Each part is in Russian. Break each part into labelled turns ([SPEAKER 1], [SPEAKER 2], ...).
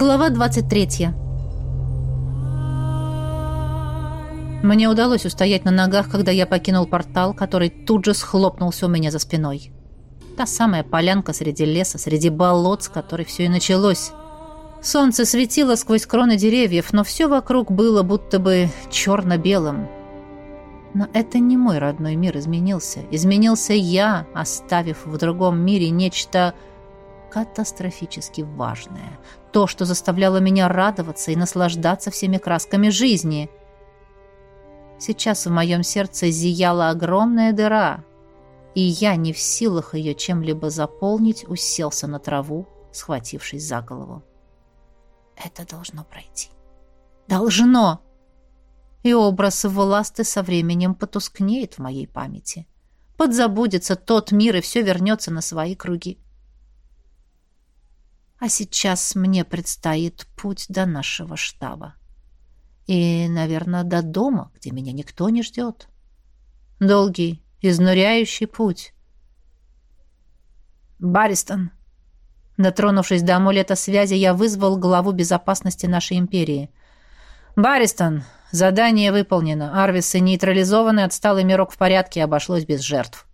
[SPEAKER 1] Глава 23. Мне удалось устоять на ногах, когда я покинул портал, который тут же схлопнулся у меня за спиной. Та самая полянка среди леса, среди болот, с которой все и началось. Солнце светило сквозь кроны деревьев, но все вокруг было будто бы черно-белым. Но это не мой родной мир изменился. Изменился я, оставив в другом мире нечто катастрофически важное. То, что заставляло меня радоваться и наслаждаться всеми красками жизни. Сейчас в моем сердце зияла огромная дыра, и я, не в силах ее чем-либо заполнить, уселся на траву, схватившись за голову. Это должно пройти. Должно! И образ власты со временем потускнеет в моей памяти. Подзабудется тот мир, и все вернется на свои круги. А сейчас мне предстоит путь до нашего штаба. И, наверное, до дома, где меня никто не ждет. Долгий, изнуряющий путь. «Баристон!» Дотронувшись до амулета связи, я вызвал главу безопасности нашей империи. «Баристон, задание выполнено. Арвисы нейтрализованы, отсталый мирок в порядке, обошлось без жертв».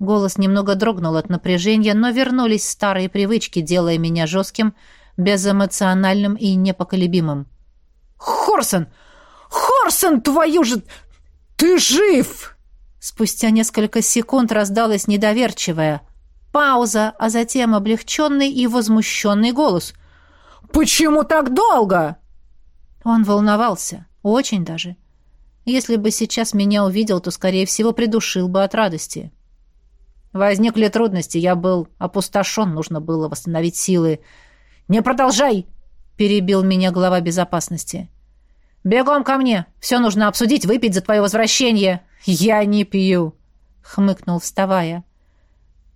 [SPEAKER 1] Голос немного дрогнул от напряжения, но вернулись старые привычки, делая меня жестким, безэмоциональным и непоколебимым.
[SPEAKER 2] «Хорсон! Хорсон, твою же... Ты жив!»
[SPEAKER 1] Спустя несколько секунд раздалась недоверчивая пауза, а затем облегченный и возмущенный голос.
[SPEAKER 2] «Почему так долго?»
[SPEAKER 1] Он волновался, очень даже. Если бы сейчас меня увидел, то, скорее всего, придушил бы от радости. Возникли трудности, я был опустошен, нужно было восстановить силы. «Не продолжай!» — перебил меня глава безопасности. «Бегом ко мне! Все нужно обсудить, выпить за твое возвращение!» «Я не пью!» — хмыкнул, вставая.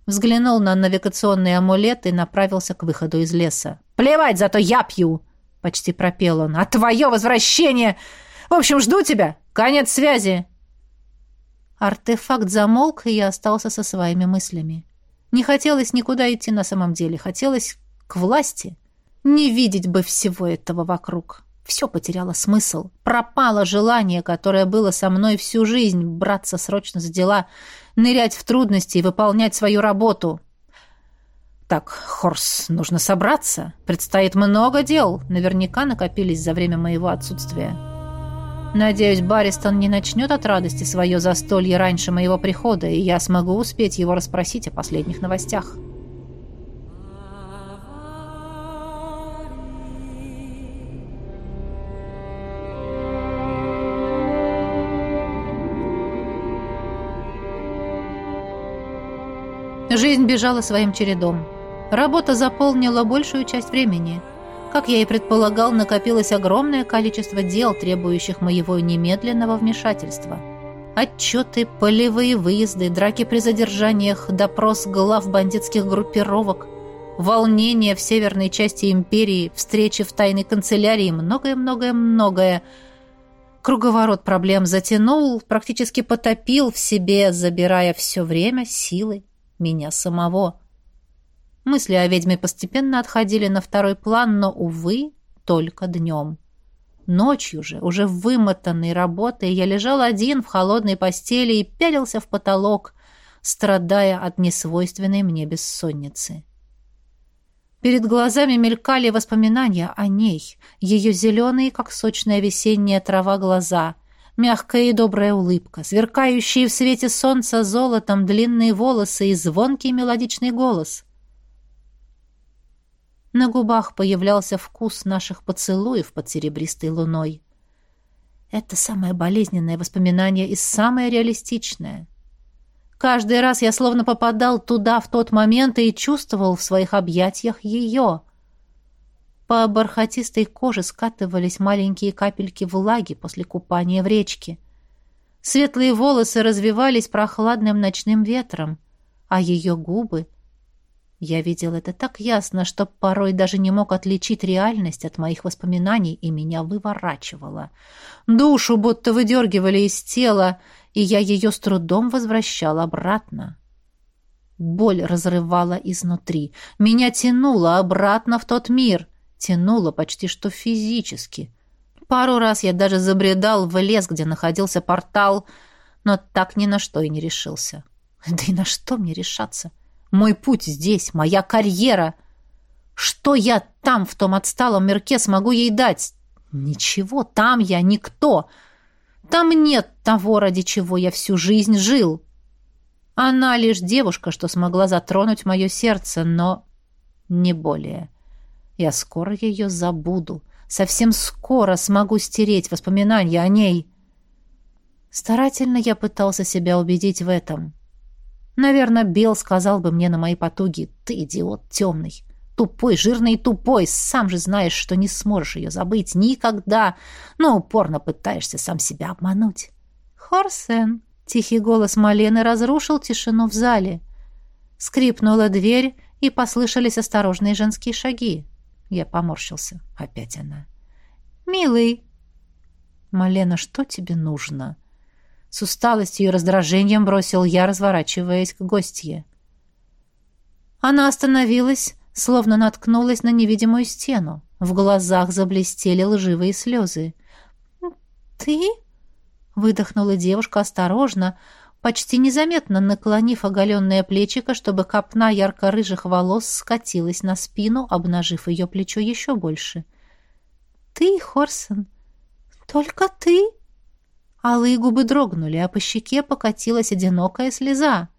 [SPEAKER 1] Взглянул на навигационный амулет и направился к выходу из леса. «Плевать, зато я пью!» — почти пропел он. «А твое возвращение! В общем, жду тебя! Конец связи!» Артефакт замолк, и я остался со своими мыслями. Не хотелось никуда идти на самом деле, хотелось к власти. Не видеть бы всего этого вокруг. Все потеряло смысл. Пропало желание, которое было со мной всю жизнь, браться срочно за дела, нырять в трудности и выполнять свою работу. Так, Хорс, нужно собраться. Предстоит много дел. Наверняка накопились за время моего отсутствия. Надеюсь, Баристон не начнет от радости свое застолье раньше моего прихода, и я смогу успеть его расспросить о последних новостях. Жизнь бежала своим чередом. Работа заполнила большую часть времени – как я и предполагал, накопилось огромное количество дел, требующих моего немедленного вмешательства. Отчеты, полевые выезды, драки при задержаниях, допрос глав бандитских группировок, волнения в северной части империи, встречи в тайной канцелярии, многое-многое-многое. Круговорот проблем затянул, практически потопил в себе, забирая все время, силы меня самого. Мысли о ведьме постепенно отходили на второй план, но, увы, только днем. Ночью же, уже вымотанной работой, я лежал один в холодной постели и пялился в потолок, страдая от несвойственной мне бессонницы. Перед глазами мелькали воспоминания о ней, ее зеленые, как сочная весенняя трава, глаза, мягкая и добрая улыбка, сверкающие в свете солнца золотом длинные волосы и звонкий мелодичный голос. На губах появлялся вкус наших поцелуев под серебристой луной. Это самое болезненное воспоминание и самое реалистичное. Каждый раз я словно попадал туда в тот момент и чувствовал в своих объятиях ее. По бархатистой коже скатывались маленькие капельки влаги после купания в речке. Светлые волосы развивались прохладным ночным ветром, а ее губы я видел это так ясно, что порой даже не мог отличить реальность от моих воспоминаний, и меня выворачивало. Душу будто выдергивали из тела, и я ее с трудом возвращал обратно. Боль разрывала изнутри. Меня тянуло обратно в тот мир. Тянуло почти что физически. Пару раз я даже забредал в лес, где находился портал, но так ни на что и не решился. Да и на что мне решаться? Мой путь здесь, моя карьера. Что я там, в том отсталом мирке, смогу ей дать? Ничего, там я никто. Там нет того, ради чего я всю жизнь жил. Она лишь девушка, что смогла затронуть мое сердце, но не более. Я скоро ее забуду. Совсем скоро смогу стереть воспоминания о ней. Старательно я пытался себя убедить в этом. Наверное, Бел сказал бы мне на мои потуги, «Ты идиот темный, тупой, жирный и тупой, сам же знаешь, что не сможешь ее забыть никогда, но упорно пытаешься сам себя обмануть». «Хорсен!» — тихий голос Малены разрушил тишину в зале. Скрипнула дверь, и послышались осторожные женские шаги. Я поморщился. Опять она. «Милый!» «Малена, что тебе нужно?» С усталостью и раздражением бросил я, разворачиваясь к гостье. Она остановилась, словно наткнулась на невидимую стену. В глазах заблестели лживые слезы. «Ты?» — выдохнула девушка осторожно, почти незаметно наклонив оголенное плечико, чтобы копна ярко-рыжих волос скатилась на спину, обнажив ее плечо еще больше. «Ты, Хорсон? Только ты?» Алые губы дрогнули, а по щеке покатилась одинокая слеза.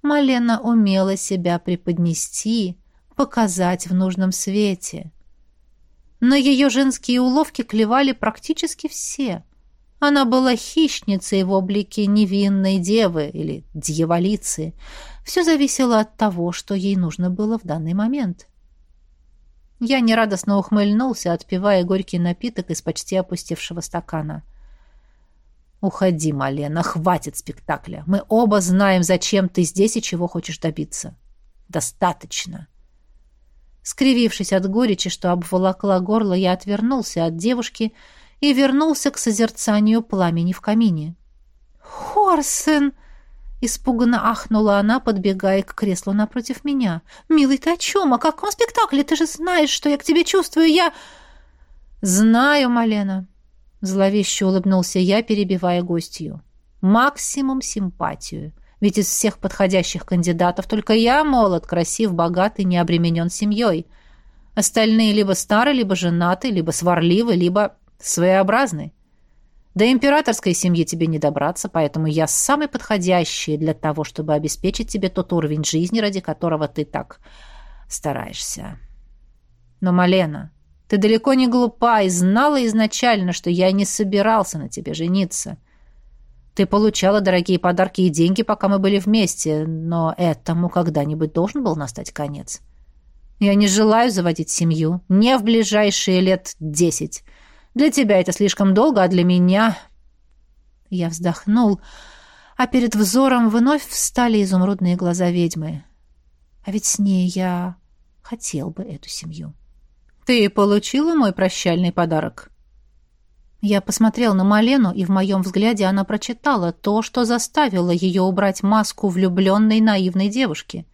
[SPEAKER 1] Малена умела себя преподнести, показать в нужном свете. На ее женские уловки клевали практически все. Она была хищницей в облике невинной девы или дьяволицы. Все зависело от того, что ей нужно было в данный момент. Я нерадостно ухмыльнулся, отпивая горький напиток из почти опустевшего стакана. «Уходи, Малена, хватит спектакля. Мы оба знаем, зачем ты здесь и чего хочешь добиться. Достаточно». Скривившись от горечи, что обволокла горло, я отвернулся от девушки и вернулся к созерцанию пламени в камине. «Хорсен!» — испуганно ахнула она, подбегая к креслу напротив меня. «Милый, ты о чем? О каком спектакле? Ты же знаешь, что я к тебе чувствую. Я...» «Знаю, Малена», — зловеще улыбнулся я, перебивая гостью. «Максимум симпатию. Ведь из всех подходящих кандидатов только я молод, красив, богат и не обременен семьей. Остальные либо стары, либо женаты, либо сварливы, либо Своеобразный. До императорской семьи тебе не добраться, поэтому я самый подходящий для того, чтобы обеспечить тебе тот уровень жизни, ради которого ты так стараешься. Но, Малена, ты далеко не глупа и знала изначально, что я не собирался на тебе жениться. Ты получала дорогие подарки и деньги, пока мы были вместе, но этому когда-нибудь должен был настать конец. Я не желаю заводить семью, не в ближайшие лет десять. Для тебя это слишком долго, а для меня...» Я вздохнул, а перед взором вновь встали изумрудные глаза ведьмы. А ведь с ней я хотел бы эту семью. «Ты получила мой прощальный подарок?» Я посмотрел на Малену, и в моем взгляде она прочитала то, что заставило ее убрать маску влюбленной наивной девушки.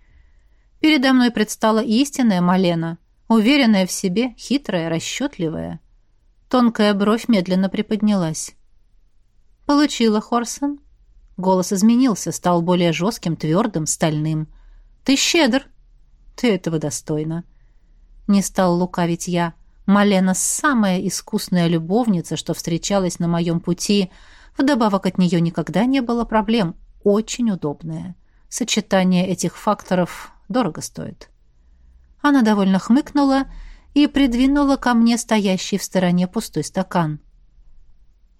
[SPEAKER 1] Передо мной предстала истинная Малена, уверенная в себе, хитрая, расчетливая. Тонкая бровь медленно приподнялась. «Получила, Хорсон?» Голос изменился, стал более жестким, твердым, стальным. «Ты щедр!» «Ты этого достойна!» Не стал лукавить я. Малена самая искусная любовница, что встречалась на моем пути. Вдобавок от нее никогда не было проблем. Очень удобная. Сочетание этих факторов дорого стоит. Она довольно хмыкнула и придвинула ко мне стоящий в стороне пустой стакан.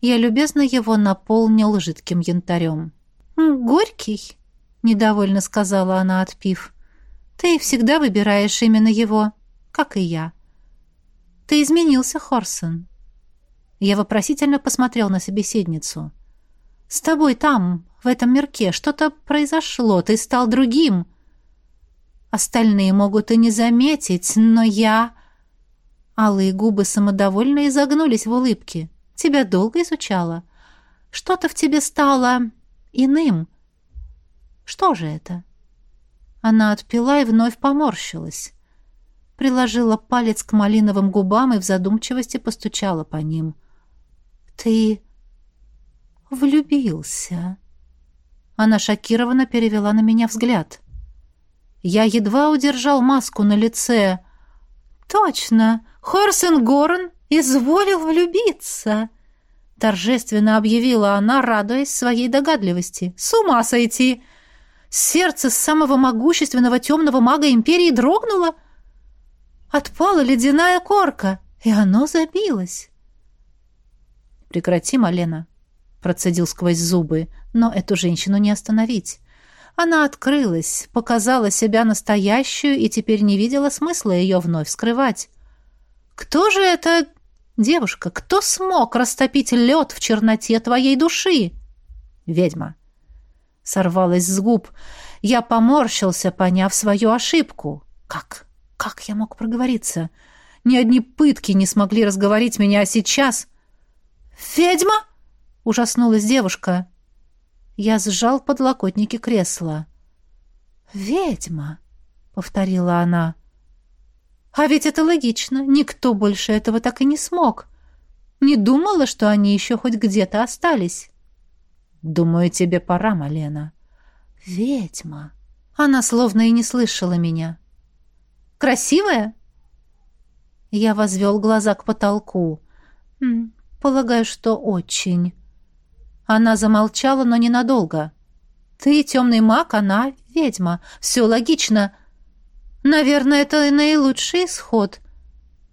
[SPEAKER 1] Я любезно его наполнил жидким янтарем. «Горький?» — недовольно сказала она, отпив. «Ты всегда выбираешь именно его, как и я. Ты изменился, Хорсон». Я вопросительно посмотрел на собеседницу. «С тобой там, в этом мирке, что-то произошло, ты стал другим. Остальные могут и не заметить, но я...» Алые губы самодовольно изогнулись в улыбке. «Тебя долго изучала? Что-то в тебе стало иным. Что же это?» Она отпила и вновь поморщилась. Приложила палец к малиновым губам и в задумчивости постучала по ним. «Ты влюбился?» Она шокированно перевела на меня взгляд. Я едва удержал маску на лице. «Точно! Хорсен Горн изволил влюбиться!» Торжественно объявила она, радуясь своей догадливости. «С ума сойти! Сердце самого могущественного темного мага Империи дрогнуло. Отпала ледяная корка, и оно забилось. «Прекрати, Малена», — процедил сквозь зубы, но эту женщину не остановить. Она открылась, показала себя настоящую и теперь не видела смысла ее вновь скрывать. «Кто же эта девушка? Кто смог растопить лед в черноте твоей души?» «Ведьма», сорвалось с губ. Я поморщился, поняв свою ошибку. Как? Как я мог проговориться? Ни одни пытки не смогли разговорить меня, а сейчас... «Ведьма?» — ужаснулась девушка. Я сжал подлокотники кресла. «Ведьма», — повторила она. «А ведь это логично. Никто больше этого так и не смог. Не думала, что они еще хоть где-то остались». «Думаю, тебе пора, Малена». «Ведьма». Она словно и не слышала меня. «Красивая?» Я возвел глаза к потолку. «Полагаю, что очень». Она замолчала, но ненадолго. «Ты темный маг, она ведьма. Все логично. Наверное, это наилучший исход.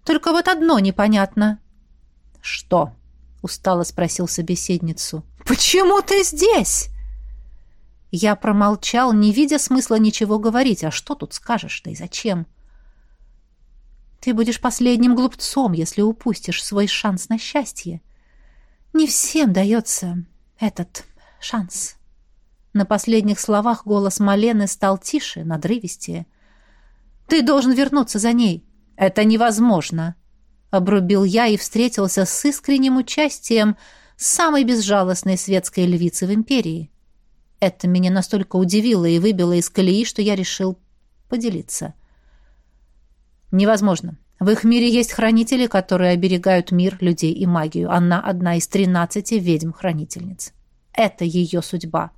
[SPEAKER 1] Только вот одно непонятно». «Что?» — устало спросил собеседницу. «Почему ты здесь?» Я промолчал, не видя смысла ничего говорить. А что тут скажешь, да и зачем? Ты будешь последним глупцом, если упустишь свой шанс на счастье. Не всем дается этот шанс. На последних словах голос Малены стал тише, надрывистее. «Ты должен вернуться за ней. Это невозможно!» Обрубил я и встретился с искренним участием, самой безжалостной светской львицы в империи. Это меня настолько удивило и выбило из колеи, что я решил поделиться. Невозможно. В их мире есть хранители, которые оберегают мир, людей и магию. Она одна из тринадцати ведьм-хранительниц. Это ее судьба.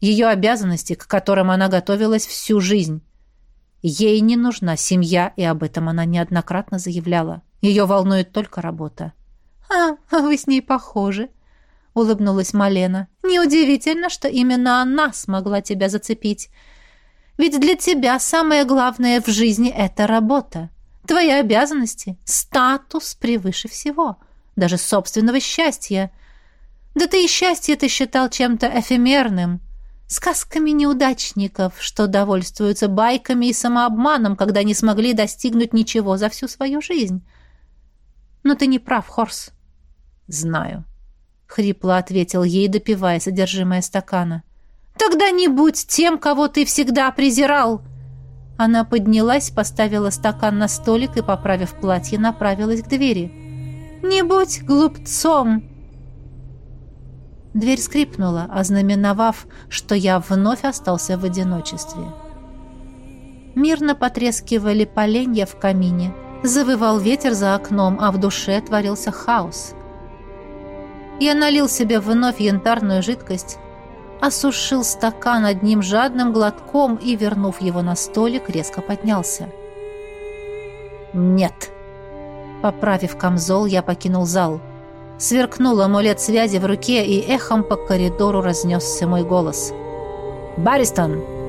[SPEAKER 1] Ее обязанности, к которым она готовилась всю жизнь. Ей не нужна семья, и об этом она неоднократно заявляла. Ее волнует только работа. «А, вы с ней похожи», — улыбнулась Малена. «Неудивительно, что именно она смогла тебя зацепить. Ведь для тебя самое главное в жизни — это работа. Твои обязанности, статус превыше всего, даже собственного счастья. Да ты и счастье ты считал чем-то эфемерным, сказками неудачников, что довольствуются байками и самообманом, когда не смогли достигнуть ничего за всю свою жизнь. Но ты не прав, Хорс. «Знаю», — хрипло ответил ей, допивая содержимое стакана. «Тогда не будь тем, кого ты всегда презирал!» Она поднялась, поставила стакан на столик и, поправив платье, направилась к двери. «Не будь глупцом!» Дверь скрипнула, ознаменовав, что я вновь остался в одиночестве. Мирно потрескивали поленья в камине, завывал ветер за окном, а в душе творился хаос. Я налил себе вновь янтарную жидкость, осушил стакан одним жадным глотком и, вернув его на столик, резко поднялся. «Нет!» Поправив камзол, я покинул зал. Сверкнул амулет связи в руке, и эхом по коридору разнесся мой голос. «Баристон!»